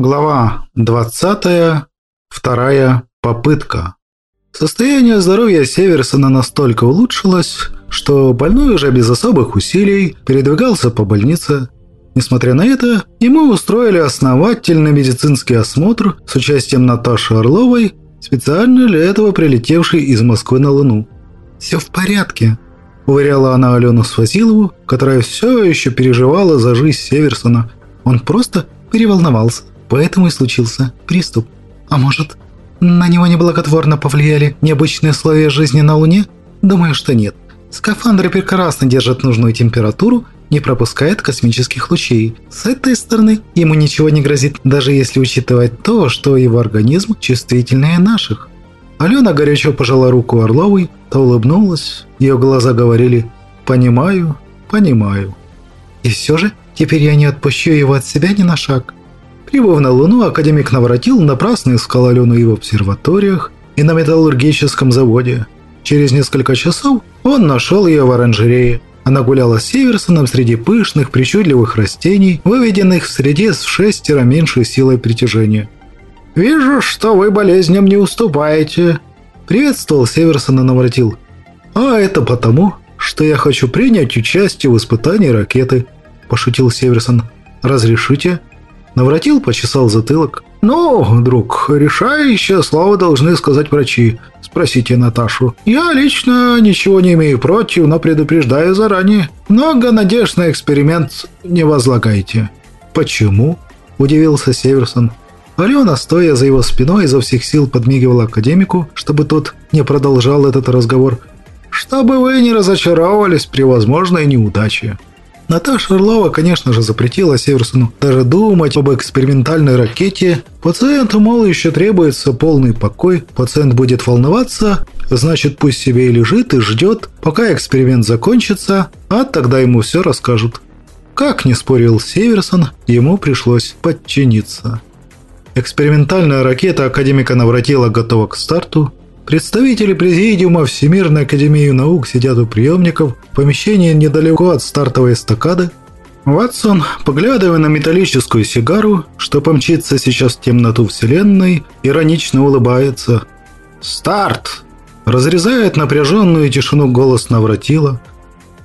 Глава 20. Вторая попытка. Состояние здоровья Северсона настолько улучшилось, что больной уже без особых усилий передвигался по больнице. Несмотря на это, ему устроили основательный медицинский осмотр с участием Наташи Орловой, специально для этого прилетевшей из Москвы на Луну. «Все в порядке», – уверяла она Алену Свазилову, которая все еще переживала за жизнь Северсона. Он просто переволновался. Поэтому и случился приступ. А может, на него неблаготворно повлияли необычные условия жизни на Луне? Думаю, что нет. Скафандры прекрасно держат нужную температуру, не пропускает космических лучей. С этой стороны ему ничего не грозит, даже если учитывать то, что его организм чувствительнее наших. Алена горячо пожала руку Орловой, та улыбнулась, ее глаза говорили «понимаю, понимаю». И все же теперь я не отпущу его от себя ни на шаг. Прибыв на Луну, академик Навратил напрасно искал Алену и в обсерваториях и на металлургическом заводе. Через несколько часов он нашел ее в оранжерее. Она гуляла с Северсоном среди пышных, причудливых растений, выведенных в среде с шестеро меньшей силой притяжения. «Вижу, что вы болезням не уступаете», – приветствовал Северсона Навратил. «А это потому, что я хочу принять участие в испытании ракеты», – пошутил Северсон. «Разрешите?» Навратил почесал затылок. «Ну, друг, решающее слово должны сказать врачи. Спросите Наташу. Я лично ничего не имею против, но предупреждаю заранее. Много надежд на эксперимент не возлагайте». «Почему?» – удивился Северсон. Алена, стоя за его спиной, изо всех сил подмигивала академику, чтобы тот не продолжал этот разговор. «Чтобы вы не разочаровывались при возможной неудаче». Наташа Орлова, конечно же, запретила Северсону даже думать об экспериментальной ракете. Пациенту, мол, еще требуется полный покой, пациент будет волноваться, значит, пусть себе и лежит и ждет, пока эксперимент закончится, а тогда ему все расскажут. Как не спорил Северсон, ему пришлось подчиниться. Экспериментальная ракета академика Навратила готова к старту. Представители Президиума Всемирной Академии Наук сидят у приемников в помещении недалеко от стартовой эстакады. Ватсон, поглядывая на металлическую сигару, что помчится сейчас в темноту Вселенной, иронично улыбается. «Старт!» Разрезает напряженную тишину голос Навратила.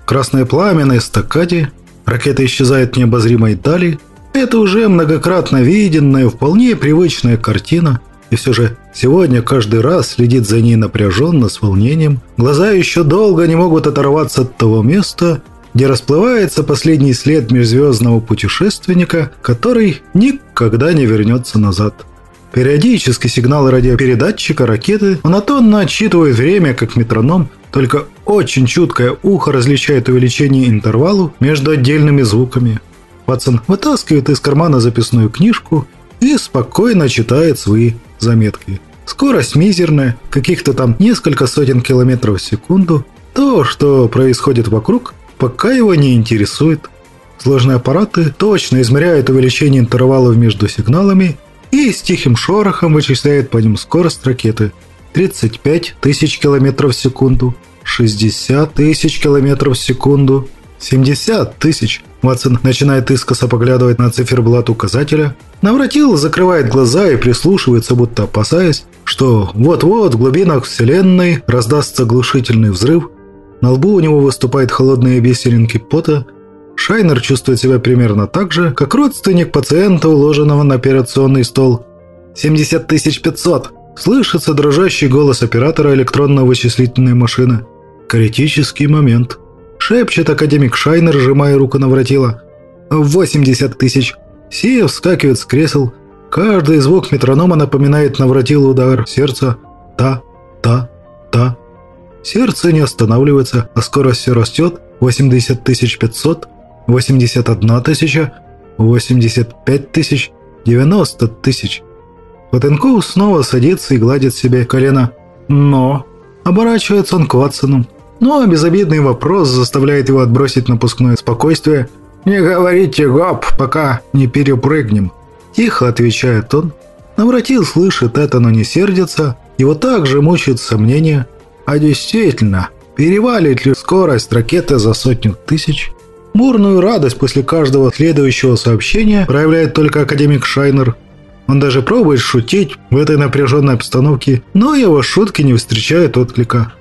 Красное пламя на эстакаде. Ракета исчезает в необозримой дали. Это уже многократно виденная, вполне привычная картина – и все же сегодня каждый раз следит за ней напряженно, с волнением. Глаза еще долго не могут оторваться от того места, где расплывается последний след межзвездного путешественника, который никогда не вернется назад. Периодически сигналы радиопередатчика ракеты монотонно отсчитывают время, как метроном, только очень чуткое ухо различает увеличение интервалу между отдельными звуками. Ватсон вытаскивает из кармана записную книжку и спокойно читает свои заметки. Скорость мизерная, каких-то там несколько сотен километров в секунду. То, что происходит вокруг, пока его не интересует. Сложные аппараты точно измеряют увеличение интервалов между сигналами и с тихим шорохом вычисляют по ним скорость ракеты. 35 тысяч километров в секунду, 60 тысяч километров в секунду, 70 тысяч. Ватсон начинает искоса поглядывать на циферблат указателя. Навратил закрывает глаза и прислушивается, будто опасаясь, что вот-вот в глубинах Вселенной раздастся глушительный взрыв. На лбу у него выступают холодные бисеринки пота. Шайнер чувствует себя примерно так же, как родственник пациента, уложенного на операционный стол. «70 500!» Слышится дрожащий голос оператора электронно-вычислительной машины. Критический момент. Шепчет академик Шайнер, сжимая руку на воротила. «80 тысяч!» Сия вскакивает с кресел. Каждый звук метронома напоминает навратил удар сердца. Та, та, та. Сердце не останавливается, а скорость все растет. 80 тысяч 500, 81 тысяча, 85 тысяч, 90 тысяч. Потенков снова садится и гладит себе колено. Но... Оборачивается он к Ватсону. Но безобидный вопрос заставляет его отбросить напускное спокойствие. «Не говорите гоп, пока не перепрыгнем», – тихо отвечает он. Навратил слышит это, но не сердится. Его также мучает сомнение. А действительно, перевалит ли скорость ракеты за сотню тысяч? Бурную радость после каждого следующего сообщения проявляет только академик Шайнер. Он даже пробует шутить в этой напряженной обстановке, но его шутки не встречают отклика.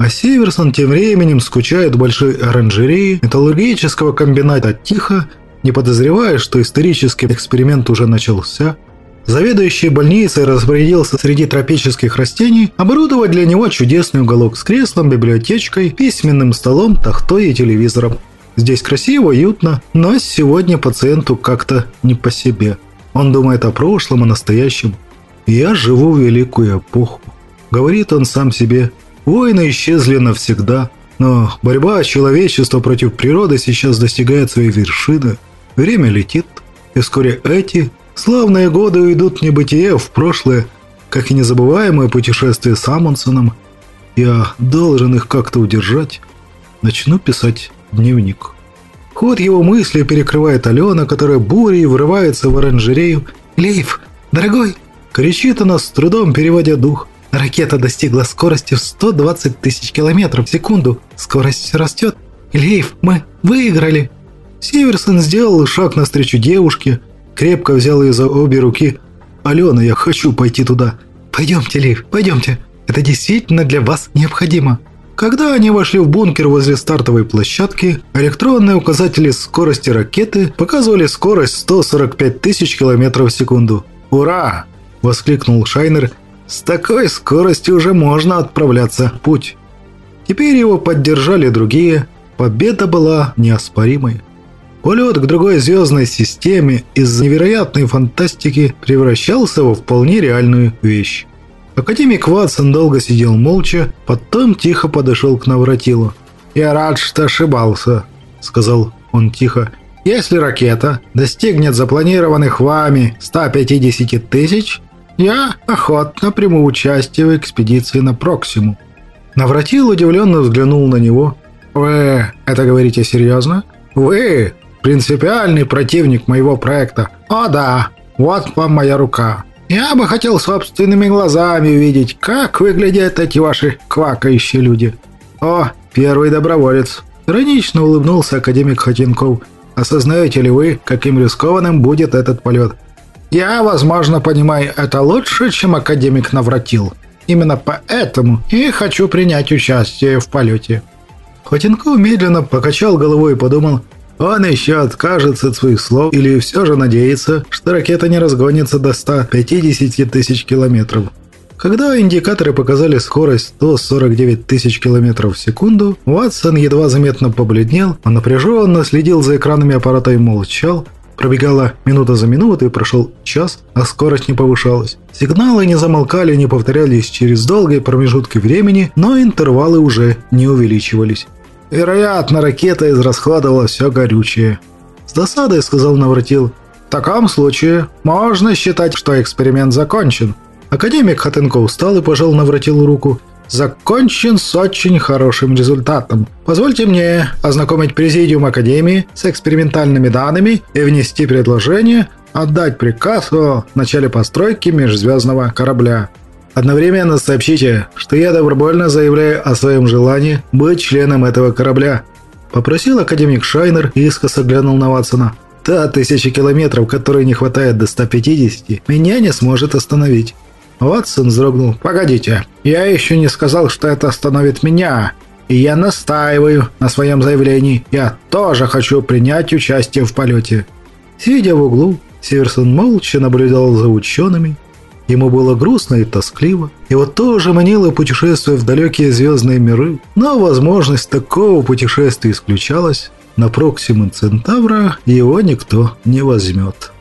А Северсон тем временем скучает в большой оранжерее металлургического комбината тихо, не подозревая, что исторический эксперимент уже начался. Заведующий больницей распорядился среди тропических растений оборудовать для него чудесный уголок с креслом, библиотечкой, письменным столом, тахтой и телевизором. Здесь красиво, уютно, но сегодня пациенту как-то не по себе. Он думает о прошлом, о настоящем. «Я живу в великую эпоху», — говорит он сам себе. «Войны исчезли навсегда, но борьба человечества против природы сейчас достигает своей вершины. Время летит, и вскоре эти славные годы уйдут в небытие, в прошлое, как и незабываемое путешествие с Амундсеном. Я должен их как-то удержать. Начну писать дневник». Ход его мысли перекрывает Алена, которая бурей врывается в оранжерею. «Лейф, дорогой!» Кричит она с трудом, переводя дух. Ракета достигла скорости в 120 тысяч километров в секунду. Скорость растет. Лейф, мы выиграли. Северсон сделал шаг навстречу девушке, крепко взял ее за обе руки. «Алена, я хочу пойти туда». «Пойдемте, Лейф, пойдемте. Это действительно для вас необходимо». Когда они вошли в бункер возле стартовой площадки, электронные указатели скорости ракеты показывали скорость 145 тысяч километров в секунду. «Ура!» – воскликнул Шайнер. «С такой скоростью уже можно отправляться в путь». Теперь его поддержали другие. Победа была неоспоримой. Полет к другой звездной системе из невероятной фантастики превращался во вполне реальную вещь. Академик Ватсон долго сидел молча, потом тихо подошел к Навратилу. «Я рад, что ошибался», — сказал он тихо. «Если ракета достигнет запланированных вами 150 тысяч, я охотно приму участие в экспедиции на Проксиму». Навратил удивленно взглянул на него. «Вы это говорите серьезно? Вы принципиальный противник моего проекта? О да, вот вам моя рука. Я бы хотел собственными глазами увидеть, как выглядят эти ваши квакающие люди. О, первый доброволец. Иронично улыбнулся академик Хотинков. Осознаете ли вы, каким рискованным будет этот полет? Я, возможно, понимаю это лучше, чем академик Навратил. Именно поэтому и хочу принять участие в полете. Хотинков медленно покачал головой и подумал, он еще откажется от своих слов или все же надеется, что ракета не разгонится до 150 тысяч километров. Когда индикаторы показали скорость 149 тысяч километров в секунду, Ватсон едва заметно побледнел, а напряженно следил за экранами аппарата и молчал. Пробегала минута за минутой, прошел час, а скорость не повышалась. Сигналы не замолкали, не повторялись через долгие промежутки времени, но интервалы уже не увеличивались. Вероятно, ракета израсходовала все горючее. С досадой сказал Навратил. В таком случае можно считать, что эксперимент закончен. Академик Хатенко устал и пожал Навратилу руку. Закончен с очень хорошим результатом. Позвольте мне ознакомить Президиум Академии с экспериментальными данными и внести предложение отдать приказ о начале постройки межзвездного корабля. Одновременно сообщите, что я добровольно заявляю о своем желании быть членом этого корабля», – попросил академик Шайнер и искоса глянул на Ватсона. «Та тысяча километров, которой не хватает до 150, меня не сможет остановить». Ватсон вздрогнул. «Погодите, я еще не сказал, что это остановит меня. И я настаиваю на своем заявлении. Я тоже хочу принять участие в полете». Сидя в углу, Северсон молча наблюдал за учеными, Ему было грустно и тоскливо. Его тоже манило путешествие в далекие звездные миры, но возможность такого путешествия исключалась. На Проксиму Центавра его никто не возьмет.